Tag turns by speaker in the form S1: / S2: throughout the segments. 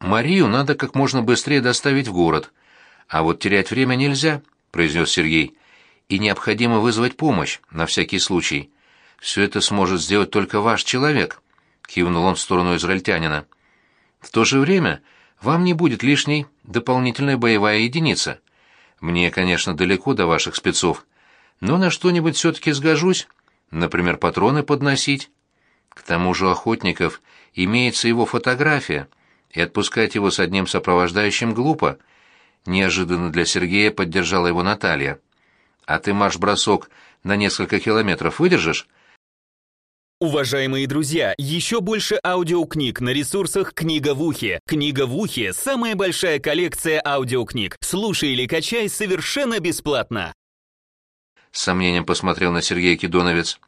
S1: Марию надо как можно быстрее доставить в город. А вот терять время нельзя, произнес Сергей. И необходимо вызвать помощь, на всякий случай. Все это сможет сделать только ваш человек, кивнул он в сторону израильтянина. В то же время вам не будет лишней дополнительная боевая единица. Мне, конечно, далеко до ваших спецов, но на что-нибудь все-таки сгожусь, например, патроны подносить. К тому же у охотников имеется его фотография, и отпускать его с одним сопровождающим глупо. Неожиданно для Сергея поддержала его Наталья. «А ты марш-бросок на несколько километров выдержишь?»
S2: Уважаемые друзья, еще больше аудиокниг на ресурсах «Книга в ухе». «Книга в ухе» — самая большая коллекция аудиокниг. Слушай или качай совершенно бесплатно.
S1: С сомнением посмотрел на Сергея Кедоновец.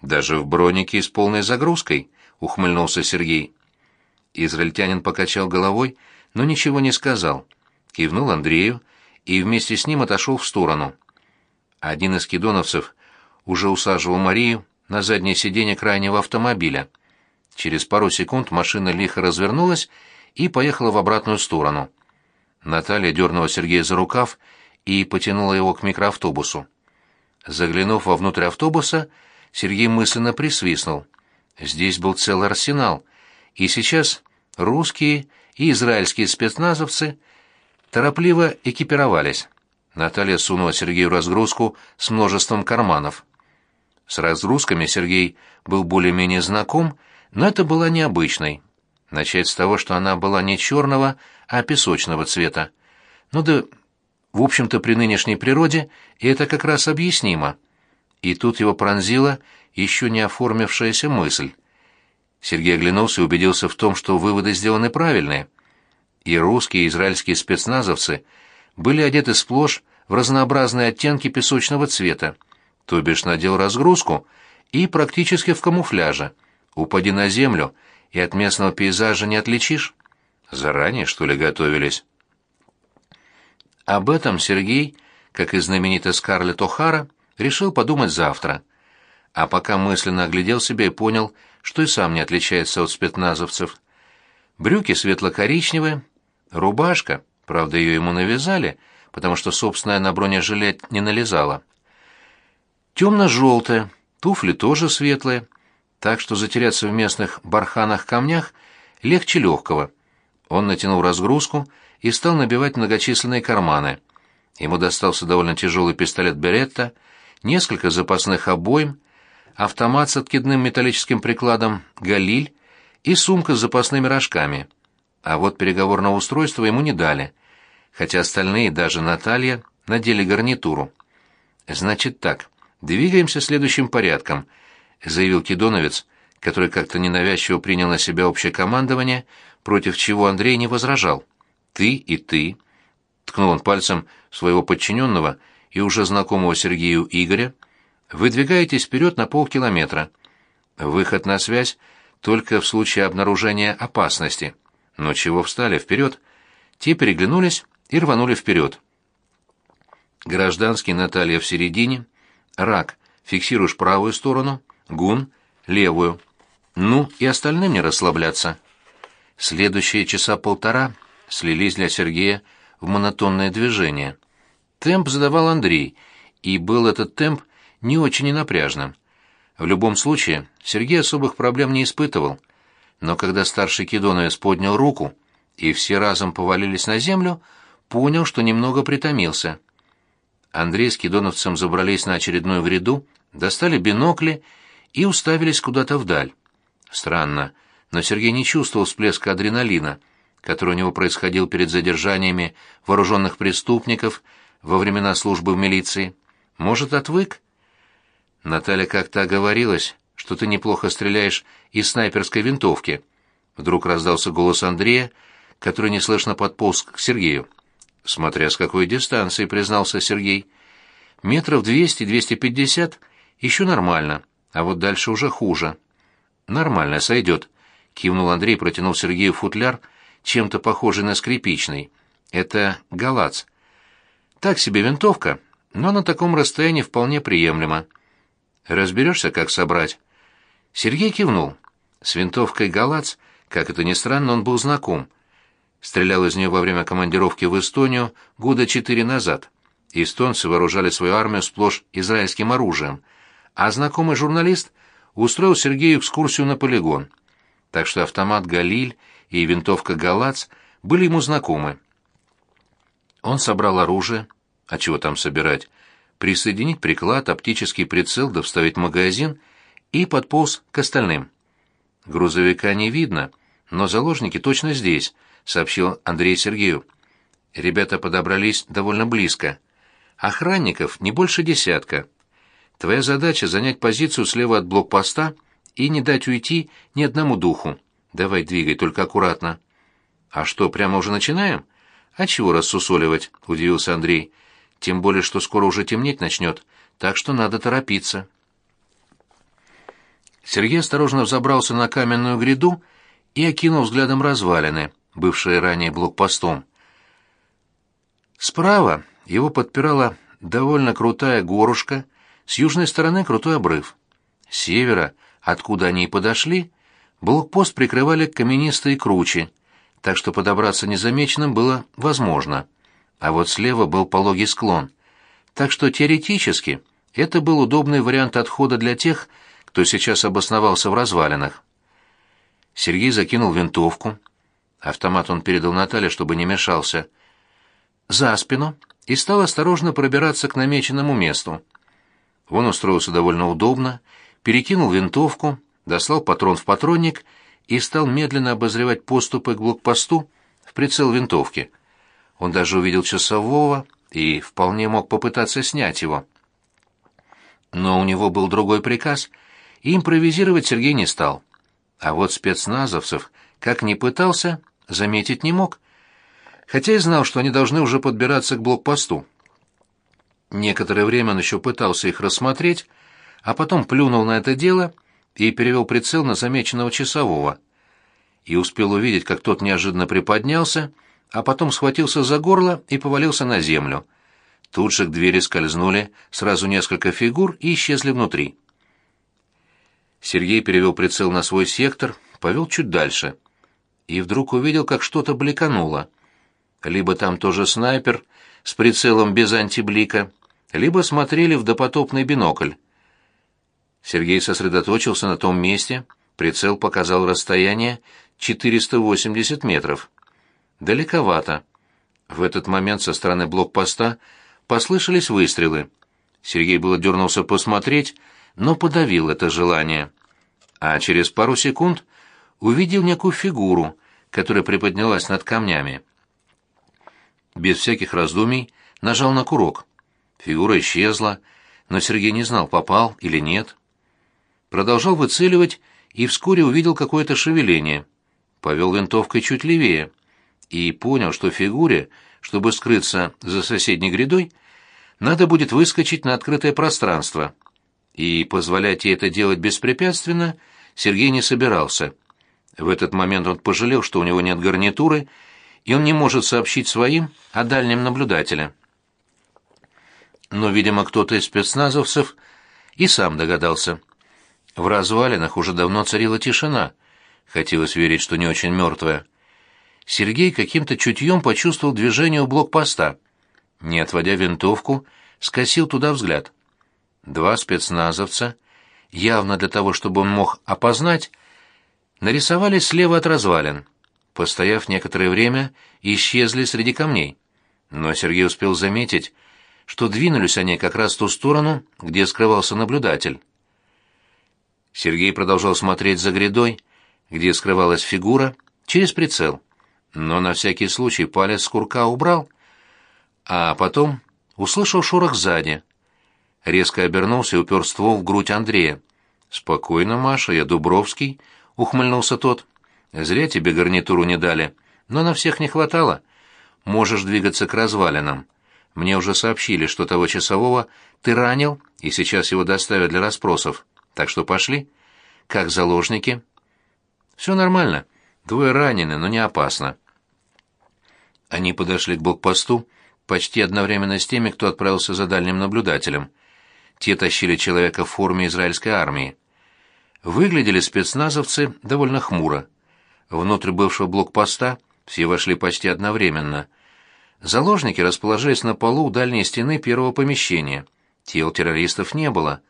S1: «Даже в бронике с полной загрузкой», — ухмыльнулся Сергей. Израильтянин покачал головой, но ничего не сказал. Кивнул Андрею и вместе с ним отошел в сторону. Один из кедоновцев уже усаживал Марию на заднее сиденье крайнего автомобиля. Через пару секунд машина лихо развернулась и поехала в обратную сторону. Наталья дернула Сергея за рукав и потянула его к микроавтобусу. Заглянув вовнутрь автобуса, Сергей мысленно присвистнул. Здесь был целый арсенал, и сейчас русские и израильские спецназовцы торопливо экипировались. Наталья сунула Сергею разгрузку с множеством карманов. С разгрузками Сергей был более-менее знаком, но это была необычной. Начать с того, что она была не черного, а песочного цвета. Ну да, в общем-то, при нынешней природе это как раз объяснимо. И тут его пронзила еще не оформившаяся мысль. Сергей оглянулся и убедился в том, что выводы сделаны правильные. И русские, и израильские спецназовцы были одеты сплошь в разнообразные оттенки песочного цвета, то бишь надел разгрузку и практически в камуфляже. Упади на землю, и от местного пейзажа не отличишь. Заранее, что ли, готовились? Об этом Сергей, как и знаменитая Скарлетт О'Хара, решил подумать завтра. А пока мысленно оглядел себя и понял, что и сам не отличается от спецназовцев. Брюки светло-коричневые, рубашка, правда, ее ему навязали, потому что собственная на бронежилет не налезала. Темно-желтая, туфли тоже светлые, так что затеряться в местных барханах-камнях легче легкого. Он натянул разгрузку и стал набивать многочисленные карманы. Ему достался довольно тяжелый пистолет Беретта, несколько запасных обоим, автомат с откидным металлическим прикладом «Галиль» и сумка с запасными рожками. А вот переговорного устройства ему не дали, хотя остальные, даже Наталья, надели гарнитуру. «Значит так, двигаемся следующим порядком», — заявил Кедоновец, который как-то ненавязчиво принял на себя общее командование, против чего Андрей не возражал. «Ты и ты», — ткнул он пальцем своего подчиненного и уже знакомого Сергею Игоря, — Выдвигаетесь вперед на полкилометра. Выход на связь только в случае обнаружения опасности. Но чего встали вперед? Те переглянулись и рванули вперед. Гражданский Наталья в середине. Рак, фиксируешь правую сторону. Гун, левую. Ну и остальным не расслабляться. Следующие часа полтора слились для Сергея в монотонное движение. Темп задавал Андрей, и был этот темп не очень и напряжным. В любом случае, Сергей особых проблем не испытывал. Но когда старший Кедоновец поднял руку, и все разом повалились на землю, понял, что немного притомился. Андрей с Кедоновцем забрались на очередную гряду, достали бинокли и уставились куда-то вдаль. Странно, но Сергей не чувствовал всплеска адреналина, который у него происходил перед задержаниями вооруженных преступников во времена службы в милиции. Может, отвык? Наталья как-то оговорилась, что ты неплохо стреляешь из снайперской винтовки. Вдруг раздался голос Андрея, который неслышно подполз к Сергею. Смотря с какой дистанции, признался Сергей. Метров двести-двести пятьдесят еще нормально, а вот дальше уже хуже. Нормально, сойдет. Кивнул Андрей, протянул Сергею футляр, чем-то похожий на скрипичный. Это галац. Так себе винтовка, но на таком расстоянии вполне приемлемо. Разберешься, как собрать?» Сергей кивнул. С винтовкой «Галац», как это ни странно, он был знаком. Стрелял из нее во время командировки в Эстонию года четыре назад. Эстонцы вооружали свою армию сплошь израильским оружием, а знакомый журналист устроил Сергею экскурсию на полигон. Так что автомат «Галиль» и винтовка «Галац» были ему знакомы. Он собрал оружие, а чего там собирать, присоединить приклад, оптический прицел да вставить магазин и подполз к остальным. Грузовика не видно, но заложники точно здесь, сообщил Андрей Сергею. Ребята подобрались довольно близко. Охранников не больше десятка. Твоя задача занять позицию слева от блокпоста и не дать уйти ни одному духу. Давай двигай, только аккуратно. А что, прямо уже начинаем? А чего рассусоливать? удивился Андрей. Тем более, что скоро уже темнеть начнет, так что надо торопиться. Сергей осторожно взобрался на каменную гряду и окинул взглядом развалины, бывшие ранее блокпостом. Справа его подпирала довольно крутая горушка, с южной стороны крутой обрыв. С севера, откуда они и подошли, блокпост прикрывали каменистые кручи, так что подобраться незамеченным было возможно. А вот слева был пологий склон. Так что теоретически это был удобный вариант отхода для тех, кто сейчас обосновался в развалинах. Сергей закинул винтовку. Автомат он передал Наталье, чтобы не мешался. За спину и стал осторожно пробираться к намеченному месту. Он устроился довольно удобно, перекинул винтовку, достал патрон в патронник и стал медленно обозревать поступы к блокпосту в прицел винтовки. Он даже увидел часового и вполне мог попытаться снять его. Но у него был другой приказ, и импровизировать Сергей не стал. А вот спецназовцев, как ни пытался, заметить не мог, хотя и знал, что они должны уже подбираться к блокпосту. Некоторое время он еще пытался их рассмотреть, а потом плюнул на это дело и перевел прицел на замеченного часового. И успел увидеть, как тот неожиданно приподнялся, а потом схватился за горло и повалился на землю. Тут же к двери скользнули сразу несколько фигур и исчезли внутри. Сергей перевел прицел на свой сектор, повел чуть дальше. И вдруг увидел, как что-то бликануло. Либо там тоже снайпер с прицелом без антиблика, либо смотрели в допотопный бинокль. Сергей сосредоточился на том месте, прицел показал расстояние 480 метров. Далековато. В этот момент со стороны блокпоста послышались выстрелы. Сергей было дернулся посмотреть, но подавил это желание. А через пару секунд увидел некую фигуру, которая приподнялась над камнями. Без всяких раздумий нажал на курок. Фигура исчезла, но Сергей не знал, попал или нет продолжал выцеливать и вскоре увидел какое-то шевеление. Повел винтовкой чуть левее и понял, что фигуре, чтобы скрыться за соседней грядой, надо будет выскочить на открытое пространство. И позволять ей это делать беспрепятственно Сергей не собирался. В этот момент он пожалел, что у него нет гарнитуры, и он не может сообщить своим о дальнем наблюдателе. Но, видимо, кто-то из спецназовцев и сам догадался. В развалинах уже давно царила тишина. Хотелось верить, что не очень мертвая. Сергей каким-то чутьем почувствовал движение у блокпоста. Не отводя винтовку, скосил туда взгляд. Два спецназовца, явно для того, чтобы он мог опознать, нарисовались слева от развалин. Постояв некоторое время, исчезли среди камней. Но Сергей успел заметить, что двинулись они как раз в ту сторону, где скрывался наблюдатель. Сергей продолжал смотреть за грядой, где скрывалась фигура, через прицел. Но на всякий случай палец с курка убрал, а потом услышал шорох сзади. Резко обернулся и упер ствол в грудь Андрея. «Спокойно, Маша, я Дубровский», — ухмыльнулся тот. «Зря тебе гарнитуру не дали, но на всех не хватало. Можешь двигаться к развалинам. Мне уже сообщили, что того часового ты ранил, и сейчас его доставят для расспросов. Так что пошли. Как заложники? Все нормально. Двое ранены, но не опасно. Они подошли к блокпосту почти одновременно с теми, кто отправился за дальним наблюдателем. Те тащили человека в форме израильской армии. Выглядели спецназовцы довольно хмуро. Внутрь бывшего блокпоста Все вошли почти одновременно. Заложники расположились на полу у дальней стены первого помещения. Тел террористов не было.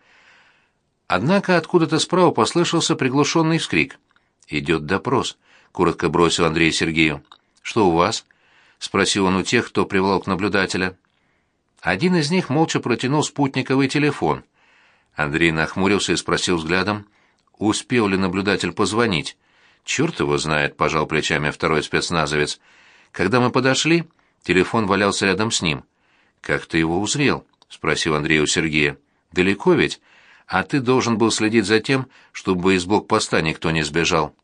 S1: Однако откуда-то справа послышался приглушенный вскрик. «Идет допрос», — коротко бросил Андрей Сергею. «Что у вас?» — спросил он у тех, кто приволок наблюдателя. Один из них молча протянул спутниковый телефон. Андрей нахмурился и спросил взглядом, успел ли наблюдатель позвонить. «Черт его знает», — пожал плечами второй спецназовец. «Когда мы подошли, телефон валялся рядом с ним». «Как ты его узрел?» — спросил Андрей у Сергея. «Далеко ведь? А ты должен был следить за тем, чтобы из блокпоста никто не сбежал».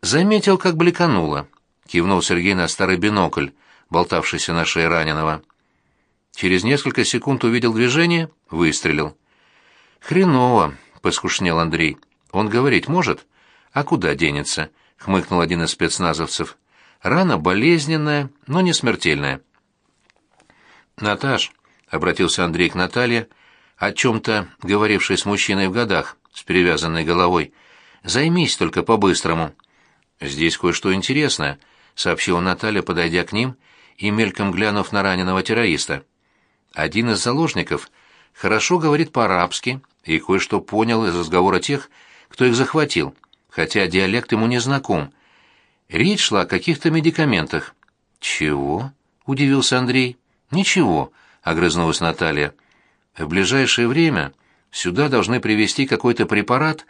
S1: «Заметил, как бликануло», — кивнул Сергей на старый бинокль, болтавшийся на шее раненого. Через несколько секунд увидел движение, выстрелил. «Хреново», — поскушнел Андрей. «Он говорить может?» «А куда денется?» — хмыкнул один из спецназовцев. «Рана болезненная, но не смертельная». «Наташ», — обратился Андрей к Наталье, о чем-то говорившей с мужчиной в годах, с перевязанной головой, — «займись только по-быстрому». «Здесь кое-что интересное», — сообщила Наталья, подойдя к ним и мельком глянув на раненого террориста. «Один из заложников хорошо говорит по-арабски и кое-что понял из разговора тех, кто их захватил» хотя диалект ему не знаком. Речь шла о каких-то медикаментах. «Чего?» — удивился Андрей. «Ничего», — огрызнулась Наталья. «В ближайшее время сюда должны привезти какой-то препарат,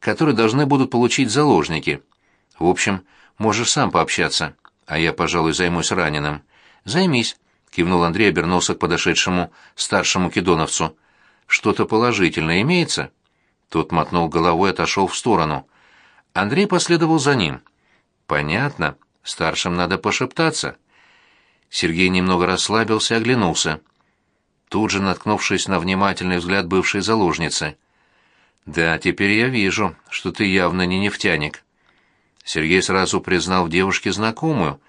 S1: который должны будут получить заложники. В общем, можешь сам пообщаться, а я, пожалуй, займусь раненым». «Займись», — кивнул Андрей, обернулся к подошедшему старшему кедоновцу. «Что-то положительное имеется?» Тот мотнул головой и отошел в сторону. Андрей последовал за ним. «Понятно. Старшим надо пошептаться». Сергей немного расслабился и оглянулся, тут же наткнувшись на внимательный взгляд бывшей заложницы. «Да, теперь я вижу, что ты явно не нефтяник». Сергей сразу признал в девушке знакомую.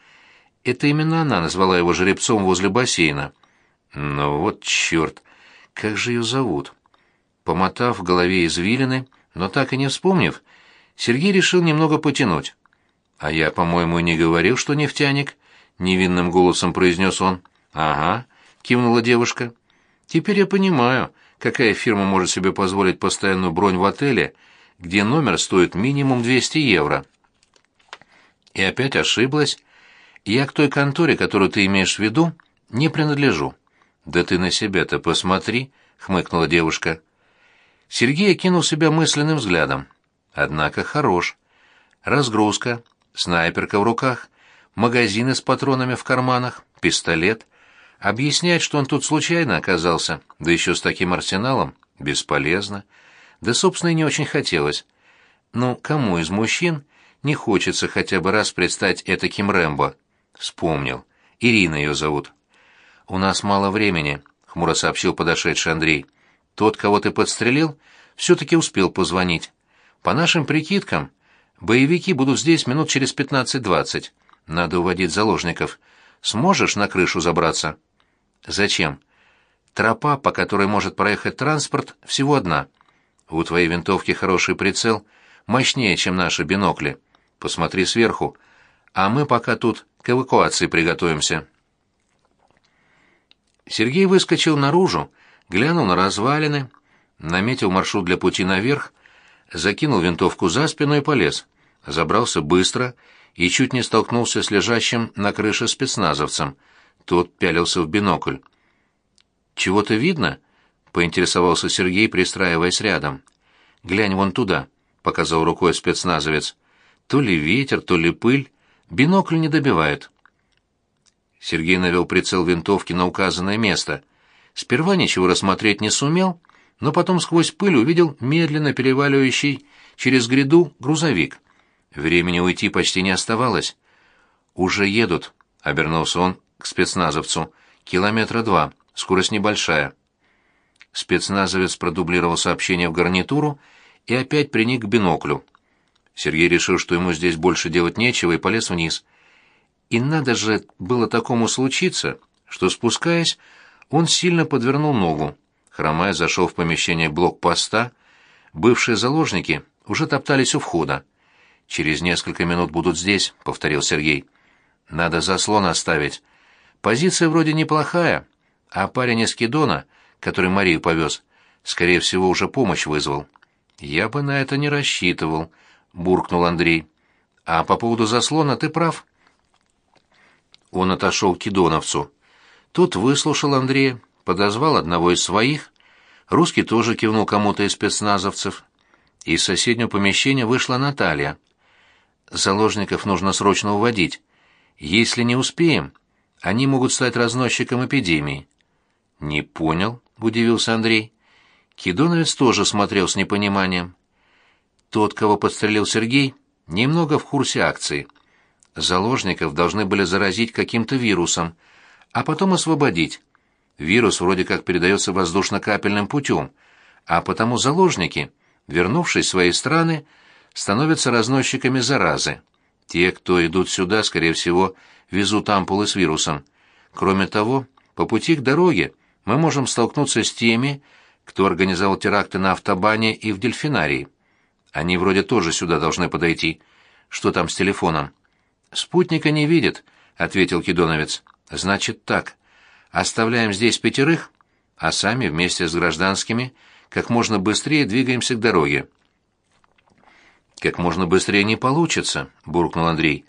S1: Это именно она назвала его жеребцом возле бассейна. Ну вот черт, как же ее зовут? Помотав в голове извилины, но так и не вспомнив, Сергей решил немного потянуть. «А я, по-моему, не говорил, что нефтяник», — невинным голосом произнес он. «Ага», — кивнула девушка. «Теперь я понимаю, какая фирма может себе позволить постоянную бронь в отеле, где номер стоит минимум 200 евро». И опять ошиблась. «Я к той конторе, которую ты имеешь в виду, не принадлежу». «Да ты на себя-то посмотри», — хмыкнула девушка. Сергей окинул себя мысленным взглядом. Однако хорош. Разгрузка, снайперка в руках, магазины с патронами в карманах, пистолет. Объяснять, что он тут случайно оказался, да еще с таким арсеналом, бесполезно. Да, собственно, и не очень хотелось. Ну, кому из мужчин не хочется хотя бы раз предстать этаким Рэмбо? Вспомнил. Ирина ее зовут. «У нас мало времени», — хмуро сообщил подошедший Андрей. «Тот, кого ты подстрелил, все-таки успел позвонить. По нашим прикидкам, боевики будут здесь минут через пятнадцать-двадцать. Надо уводить заложников. Сможешь на крышу забраться? Зачем? Тропа, по которой может проехать транспорт, всего одна. У твоей винтовки хороший прицел, мощнее, чем наши бинокли. Посмотри сверху. А мы пока тут к эвакуации приготовимся. Сергей выскочил наружу, глянул на развалины, наметил маршрут для пути наверх закинул винтовку за спину и полез. Забрался быстро и чуть не столкнулся с лежащим на крыше спецназовцем. Тот пялился в бинокль. «Чего-то видно?» — поинтересовался Сергей, пристраиваясь рядом. «Глянь вон туда», — показал рукой спецназовец. «То ли ветер, то ли пыль. Бинокль не добивает». Сергей навел прицел винтовки на указанное место. Сперва ничего рассмотреть не сумел, но потом сквозь пыль увидел медленно переваливающий через гряду грузовик. Времени уйти почти не оставалось. «Уже едут», — обернулся он к спецназовцу. «Километра два, скорость небольшая». Спецназовец продублировал сообщение в гарнитуру и опять приник к биноклю. Сергей решил, что ему здесь больше делать нечего, и полез вниз. И надо же было такому случиться, что, спускаясь, он сильно подвернул ногу. Хромая зашел в помещение блокпоста. Бывшие заложники уже топтались у входа. «Через несколько минут будут здесь», — повторил Сергей. Надо заслон оставить. Позиция вроде неплохая, а парень из Кедона, который Марию повез, скорее всего, уже помощь вызвал. Я бы на это не рассчитывал, буркнул Андрей. А по поводу заслона ты прав. Он отошел к Кедоновцу. Тот выслушал Андрея, подозвал одного из своих. Русский тоже кивнул кому-то из спецназовцев. Из соседнего помещения вышла Наталья. Заложников нужно срочно уводить. Если не успеем, они могут стать разносчиком эпидемии. Не понял, удивился Андрей. Кидоновец тоже смотрел с непониманием. Тот, кого подстрелил Сергей, немного в курсе акции. Заложников должны были заразить каким-то вирусом, а потом освободить. Вирус вроде как передается воздушно-капельным путем, а потому заложники, вернувшись в свои страны, становятся разносчиками заразы. Те, кто идут сюда, скорее всего, везут ампулы с вирусом. Кроме того, по пути к дороге мы можем столкнуться с теми, кто организовал теракты на автобане и в дельфинарии. Они вроде тоже сюда должны подойти. Что там с телефоном? Спутника не видит, ответил Кидоновец. Значит так. Оставляем здесь пятерых, а сами вместе с гражданскими как можно быстрее двигаемся к дороге. «Как можно быстрее не получится», — буркнул Андрей.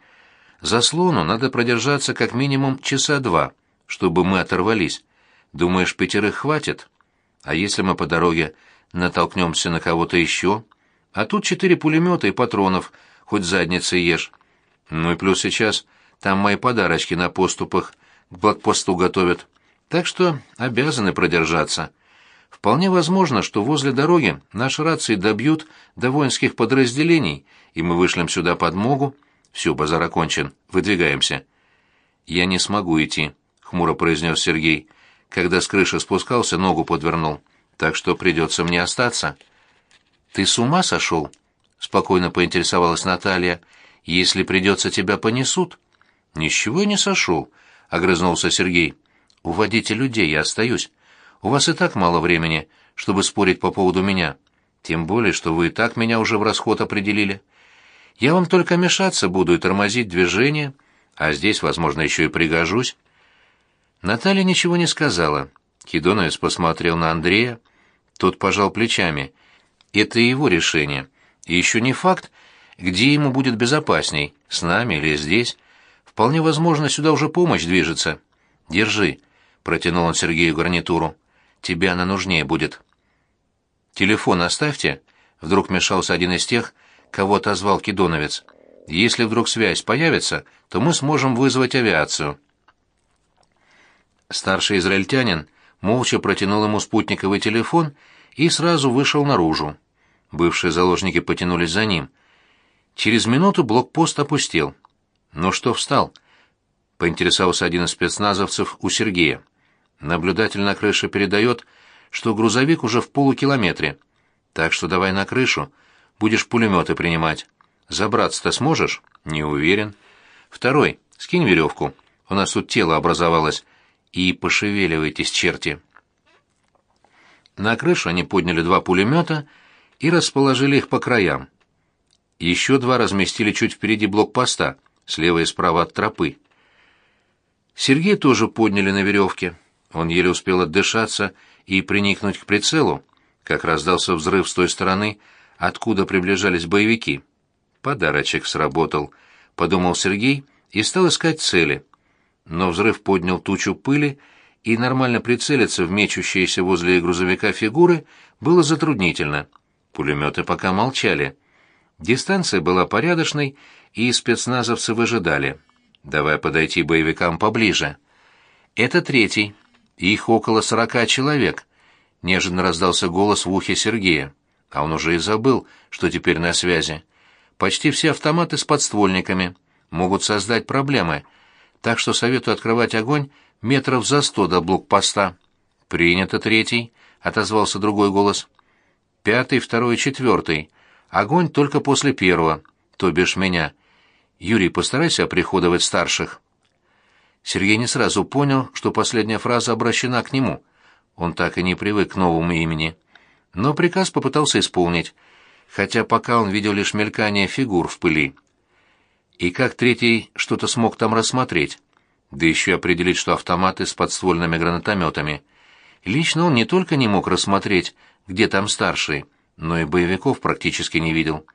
S1: «Заслону надо продержаться как минимум часа два, чтобы мы оторвались. Думаешь, пятерых хватит? А если мы по дороге натолкнемся на кого-то еще? А тут четыре пулемета и патронов, хоть задницы ешь. Ну и плюс сейчас там мои подарочки на поступах к блокпосту готовят. Так что обязаны продержаться». Вполне возможно, что возле дороги наши рации добьют до воинских подразделений, и мы вышлем сюда подмогу. Все, базар окончен. Выдвигаемся. Я не смогу идти, хмуро произнес Сергей. Когда с крыши спускался, ногу подвернул. Так что придется мне остаться. Ты с ума сошел? Спокойно поинтересовалась Наталья. Если придется, тебя понесут. Ничего не сошел, огрызнулся Сергей. Уводите людей, я остаюсь. У вас и так мало времени, чтобы спорить по поводу меня. Тем более, что вы и так меня уже в расход определили. Я вам только мешаться буду и тормозить движение, а здесь, возможно, еще и пригожусь». Наталья ничего не сказала. Кидоновец посмотрел на Андрея. Тот пожал плечами. Это его решение. И еще не факт, где ему будет безопасней, с нами или здесь. Вполне возможно, сюда уже помощь движется. Держи, протянул он Сергею гарнитуру. Тебе она нужнее будет. Телефон оставьте, вдруг мешался один из тех, кого отозвал Кидоновец. Если вдруг связь появится, то мы сможем вызвать авиацию. Старший израильтянин молча протянул ему спутниковый телефон и сразу вышел наружу. Бывшие заложники потянулись за ним. Через минуту блокпост опустел. «Ну что встал?» — поинтересовался один из спецназовцев у Сергея. Наблюдатель на крыше передает, что грузовик уже в полукилометре. Так что давай на крышу, будешь пулеметы принимать. Забраться-то сможешь? Не уверен. Второй, скинь веревку. У нас тут тело образовалось. И пошевеливайтесь, черти. На крышу они подняли два пулемета и расположили их по краям. Еще два разместили чуть впереди блокпоста, слева и справа от тропы. Сергей тоже подняли на веревке. Он еле успел отдышаться и приникнуть к прицелу, как раздался взрыв с той стороны, откуда приближались боевики. Подарочек сработал, подумал Сергей и стал искать цели. Но взрыв поднял тучу пыли, и нормально прицелиться в мечущиеся возле грузовика фигуры было затруднительно. Пулеметы пока молчали. Дистанция была порядочной, и спецназовцы выжидали. Давай подойти боевикам поближе. Это третий, их около сорока человек. Неожиданно раздался голос в ухе Сергея. А он уже и забыл, что теперь на связи. Почти все автоматы с подствольниками могут создать проблемы, так что советую открывать огонь метров за сто до блокпоста. «Принято, третий», — отозвался другой голос. «Пятый, второй четвертый. Огонь только после первого, то бишь меня. Юрий, постарайся оприходовать старших». Сергей не сразу понял, что последняя фраза обращена к нему. Он так и не привык к новому имени. Но приказ попытался исполнить, хотя пока он видел лишь мелькание фигур в пыли. И как третий что-то смог там рассмотреть? Да еще определить, что автоматы с подствольными гранатометами. Лично он не только не мог рассмотреть, где там старший, но и боевиков практически не видел.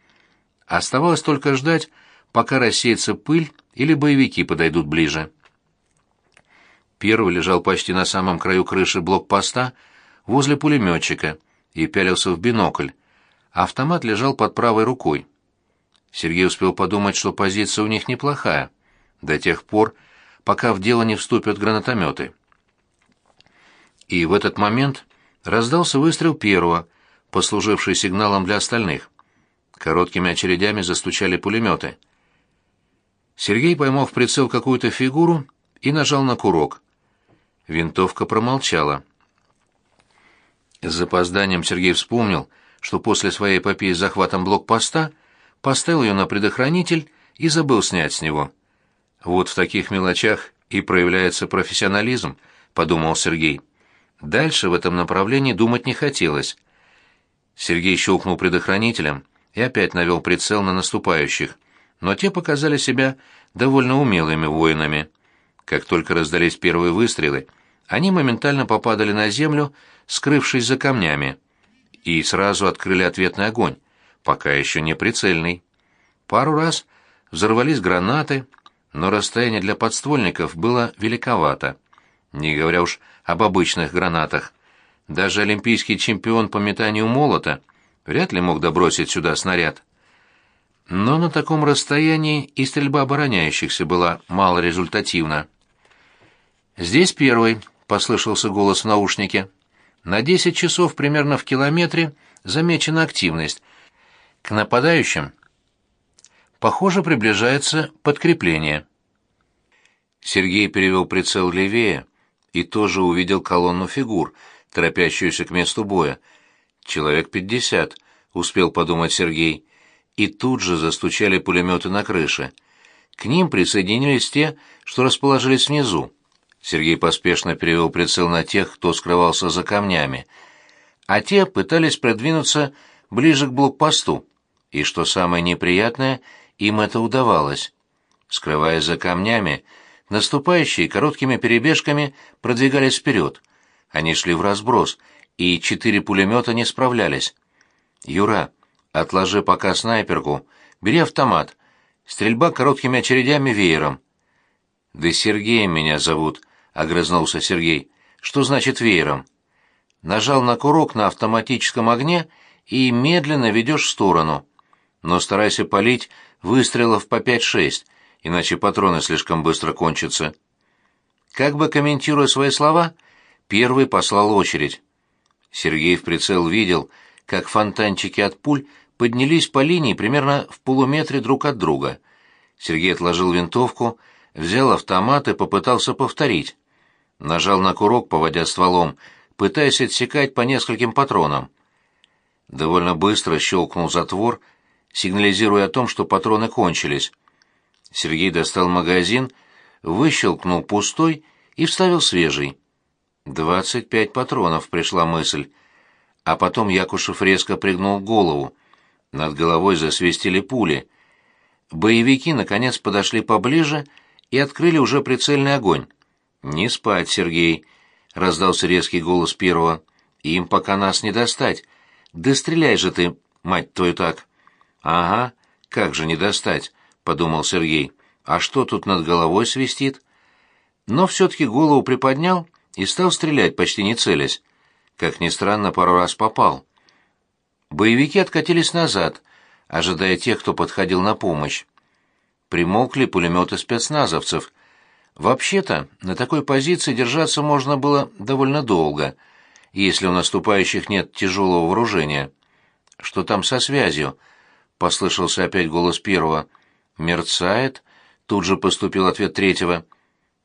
S1: Оставалось только ждать, пока рассеется пыль или боевики подойдут ближе. Первый лежал почти на самом краю крыши блокпоста, возле пулеметчика, и пялился в бинокль. Автомат лежал под правой рукой. Сергей успел подумать, что позиция у них неплохая, до тех пор, пока в дело не вступят гранатометы. И в этот момент раздался выстрел первого, послуживший сигналом для остальных. Короткими очередями застучали пулеметы. Сергей поймал в прицел какую-то фигуру и нажал на курок. Винтовка промолчала. С запозданием Сергей вспомнил, что после своей эпопеи с захватом блокпоста поставил ее на предохранитель и забыл снять с него. Вот в таких мелочах и проявляется профессионализм, подумал Сергей. Дальше в этом направлении думать не хотелось. Сергей щелкнул предохранителем и опять навел прицел на наступающих, но те показали себя довольно умелыми воинами. Как только раздались первые выстрелы, они моментально попадали на землю, скрывшись за камнями, и сразу открыли ответный огонь, пока еще не прицельный. Пару раз взорвались гранаты, но расстояние для подствольников было великовато, не говоря уж об обычных гранатах. Даже олимпийский чемпион по метанию молота вряд ли мог добросить сюда снаряд. Но на таком расстоянии и стрельба обороняющихся была малорезультативна. «Здесь первый», — послышался голос в наушнике. «На десять часов примерно в километре замечена активность. К нападающим, похоже, приближается подкрепление». Сергей перевел прицел левее и тоже увидел колонну фигур — торопящуюся к месту боя. «Человек пятьдесят», — успел подумать Сергей. И тут же застучали пулеметы на крыше. К ним присоединились те, что расположились внизу. Сергей поспешно перевел прицел на тех, кто скрывался за камнями. А те пытались продвинуться ближе к блокпосту. И что самое неприятное, им это удавалось. Скрываясь за камнями, наступающие короткими перебежками продвигались вперед — они шли в разброс, и четыре пулемета не справлялись. «Юра, отложи пока снайперку, бери автомат. Стрельба короткими очередями веером». «Да Сергеем меня зовут», — огрызнулся Сергей. «Что значит веером?» Нажал на курок на автоматическом огне и медленно ведешь в сторону. Но старайся палить выстрелов по пять-шесть, иначе патроны слишком быстро кончатся. Как бы комментируя свои слова, Первый послал очередь. Сергей в прицел видел, как фонтанчики от пуль поднялись по линии примерно в полуметре друг от друга. Сергей отложил винтовку, взял автомат и попытался повторить. Нажал на курок, поводя стволом, пытаясь отсекать по нескольким патронам. Довольно быстро щелкнул затвор, сигнализируя о том, что патроны кончились. Сергей достал магазин, выщелкнул пустой и вставил свежий. «Двадцать пять патронов», — пришла мысль. А потом Якушев резко пригнул голову. Над головой засвистели пули. Боевики, наконец, подошли поближе и открыли уже прицельный огонь. «Не спать, Сергей», — раздался резкий голос первого. «Им пока нас не достать. Да стреляй же ты, мать твою, так». «Ага, как же не достать», — подумал Сергей. «А что тут над головой свистит?» Но все-таки голову приподнял и стал стрелять, почти не целясь. Как ни странно, пару раз попал. Боевики откатились назад, ожидая тех, кто подходил на помощь. Примолкли пулеметы спецназовцев. Вообще-то, на такой позиции держаться можно было довольно долго, если у наступающих нет тяжелого вооружения. «Что там со связью?» — послышался опять голос первого. «Мерцает?» — тут же поступил ответ третьего.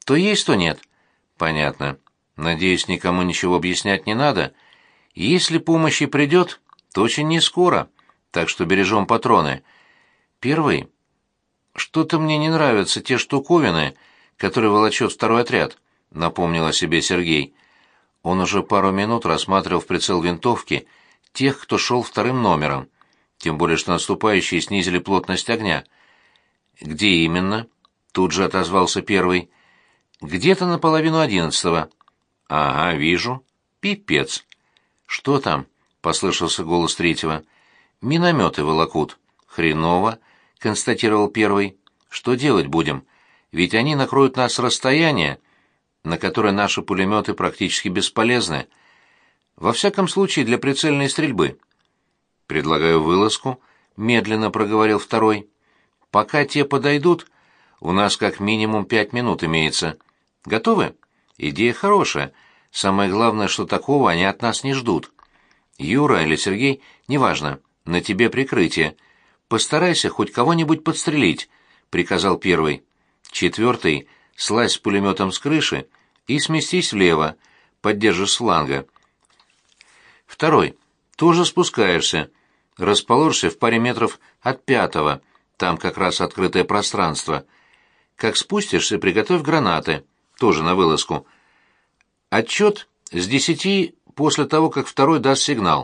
S1: «То есть, то нет». «Понятно. Надеюсь, никому ничего объяснять не надо. Если помощь и придет, то очень не скоро, так что бережем патроны. Первый. Что-то мне не нравятся те штуковины, которые волочет второй отряд, напомнил о себе Сергей. Он уже пару минут рассматривал в прицел винтовки тех, кто шел вторым номером, тем более что наступающие снизили плотность огня. Где именно? Тут же отозвался первый. Где-то наполовину одиннадцатого. Ага, вижу. Пипец. Что там? Послышался голос третьего. Минометы волокут. Хреново, констатировал первый. Что делать будем? Ведь они накроют нас с расстояния, на которое наши пулеметы практически бесполезны. Во всяком случае, для прицельной стрельбы. Предлагаю вылазку, медленно проговорил второй. Пока те подойдут, у нас как минимум пять минут имеется. Готовы? Идея хорошая. Самое главное, что такого они от нас не ждут. Юра или Сергей, неважно, на тебе прикрытие. Постарайся хоть кого-нибудь подстрелить, приказал первый. Четвертый, слазь с пулеметом с крыши и сместись влево, поддержишь сланга. Второй, тоже спускаешься, расположишься в паре метров от пятого, там как раз открытое пространство. Как спустишься, приготовь гранаты, тоже на вылазку. Отчет с десяти после того, как второй даст сигнал.